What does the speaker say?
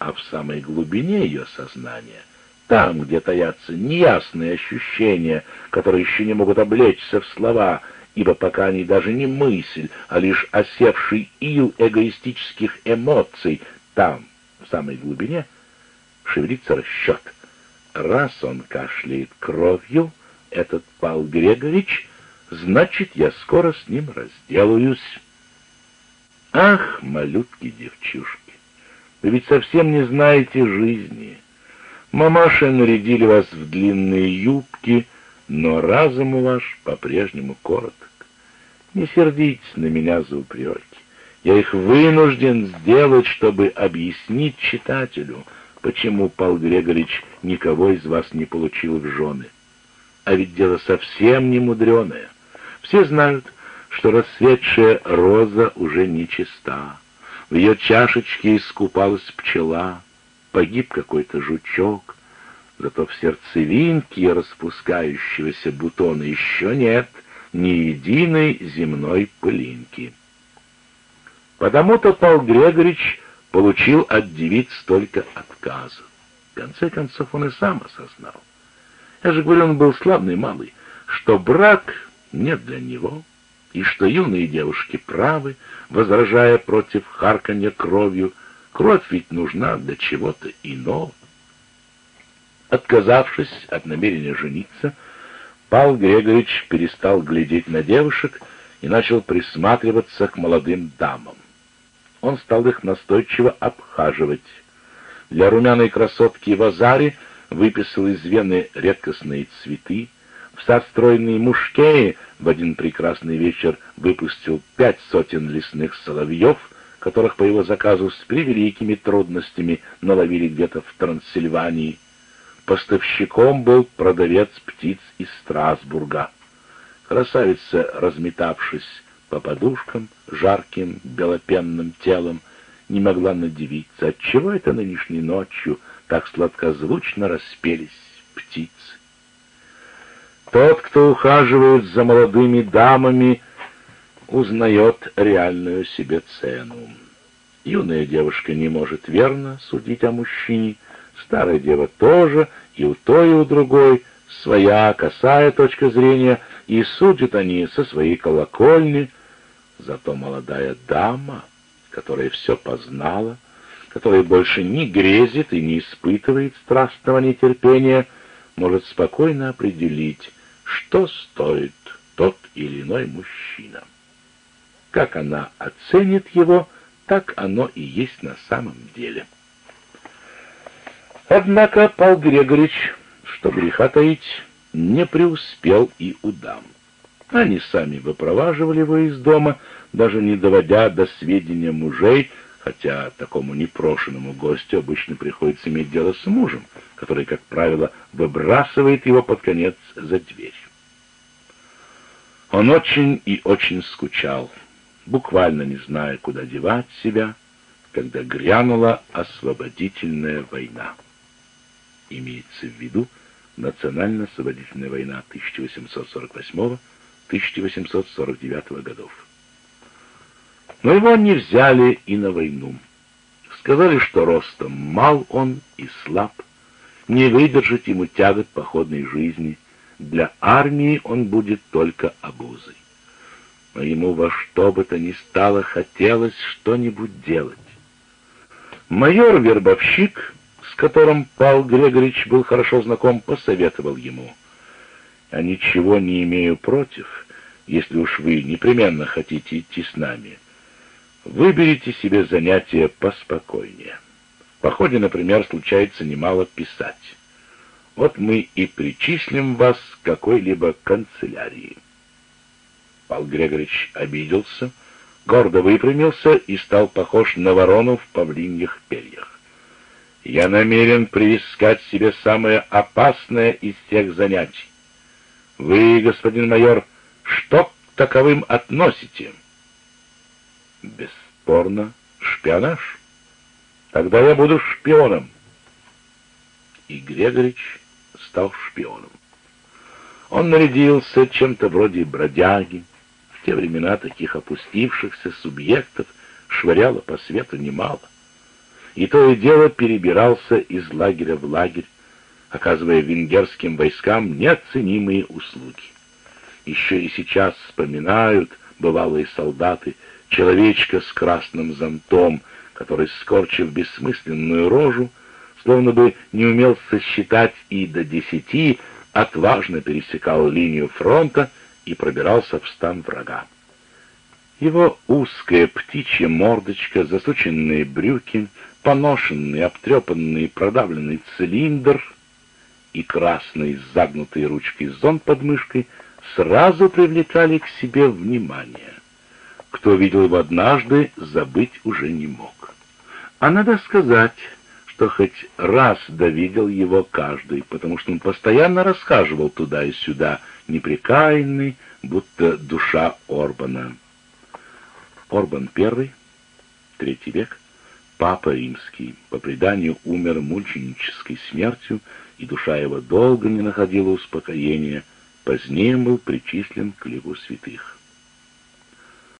а в самой глубине ее сознания, там, где таятся неясные ощущения, которые еще не могут облечься в слова, ибо пока они даже не мысль, а лишь осевший ил эгоистических эмоций, там, в самой глубине, шевелится расчет. Раз он кашляет кровью, этот Пал Грегорич, значит, я скоро с ним разделаюсь. Ах, малютки-девчушки, вы ведь совсем не знаете жизни. Мамаши нарядили вас в длинные юбки, но разум ваш по-прежнему короток. Не сердитесь на меня за упреки. Я их вынужден сделать, чтобы объяснить читателю, почему Пал Грегорич никого из вас не получил в жены. А ведь дело совсем не мудреное. Все знают, что расцветшая роза уже нечиста. В ее чашечке искупалась пчела, погиб какой-то жучок, зато в сердцевинке распускающегося бутона еще нет ни единой земной пылинки. Потому-то Пал Грегорич получил от девиц столько отказов. В конце концов, он и сам осознал. Я же говорю, он был славный малый, что брак нет для него, и что юные девушки правы, возражая против харканья кровью. Кровь ведь нужна для чего-то иного. Отказавшись от намерения жениться, Павел Григорьевич перестал глядеть на девушек и начал присматриваться к молодым дамам. Он стал их настойчиво обхаживать. Для румяной красотки Вазари выписал из Вены редкостные цветы, в Мушкеи в один прекрасный вечер выпустил пять сотен лесных соловьев, которых по его заказу с превеликими трудностями наловили где-то в Трансильвании. Поставщиком был продавец птиц из Страсбурга. Красавица, разметавшись по подушкам, жарким белопенным телом, не могла надевиться, отчего это нынешней ночью так сладкозвучно распелись птицы. Тот, кто ухаживает за молодыми дамами, узнает реальную себе цену. Юная девушка не может верно судить о мужчине, старая дева тоже, и у той, и у другой своя косая точка зрения, и судят они со своей колокольни. Зато молодая дама, которая все познала, которая больше не грезит и не испытывает страстного нетерпения, может спокойно определить, что стоит тот или иной мужчина. Как она оценит его, так оно и есть на самом деле. Однако Пал Грегорич, что греха таить, не преуспел и у дам. Они сами выпроваживали его из дома, даже не доводя до сведения мужей, хотя такому непрошенному гостю обычно приходится иметь дело с мужем, который, как правило, выбрасывает его под конец за дверь. Он очень и очень скучал, буквально не зная, куда девать себя, когда грянула освободительная война. Имеется в виду национально-освободительная война 1848-1849 годов. Но его не взяли и на войну. Сказали, что ростом мал он и слаб, не выдержать ему тягот походной жизни. Для армии он будет только обузой. Но ему во что бы то ни стало хотелось что-нибудь делать. Майор-вербовщик, с которым Павел Григорьевич был хорошо знаком, посоветовал ему. «А ничего не имею против, если уж вы непременно хотите идти с нами». Выберите себе занятие поспокойнее. В походе, например, случается немало писать. Вот мы и причислим вас к какой-либо канцелярии. Пал Григорьевич обиделся, гордо выпрямился и стал похож на ворону в павлиньих перьях. Я намерен приискать себе самое опасное из всех занятий. Вы, господин майор, что к таковым относите?» Бесспорно, шпионаж. Тогда я буду шпионом. И Грегорич стал шпионом. Он нарядился чем-то вроде бродяги. В те времена таких опустившихся субъектов швыряло по свету немало. и то и дело перебирался из лагеря в лагерь, оказывая венгерским войскам неоценимые услуги. Еще и сейчас вспоминают бывалые солдаты человечка с красным зонтом, который, скорчив бессмысленную рожу, словно бы не умел сосчитать и до десяти, отважно пересекал линию фронта и пробирался в стан врага. Его узкая птичья мордочка, засученные брюки, поношенный, обтрепанный, продавленный цилиндр и красный с загнутой ручкой зонт под мышкой сразу привлекали к себе внимание. Кто видел его однажды, забыть уже не мог. А надо сказать, что хоть раз довидел его каждый, потому что он постоянно расхаживал туда и сюда, непрекаянный, будто душа Орбана. Орбан I, третий век, папа римский, по преданию умер мученической смертью, и душа его долго не находила успокоения, позднее был причислен к лигу святых.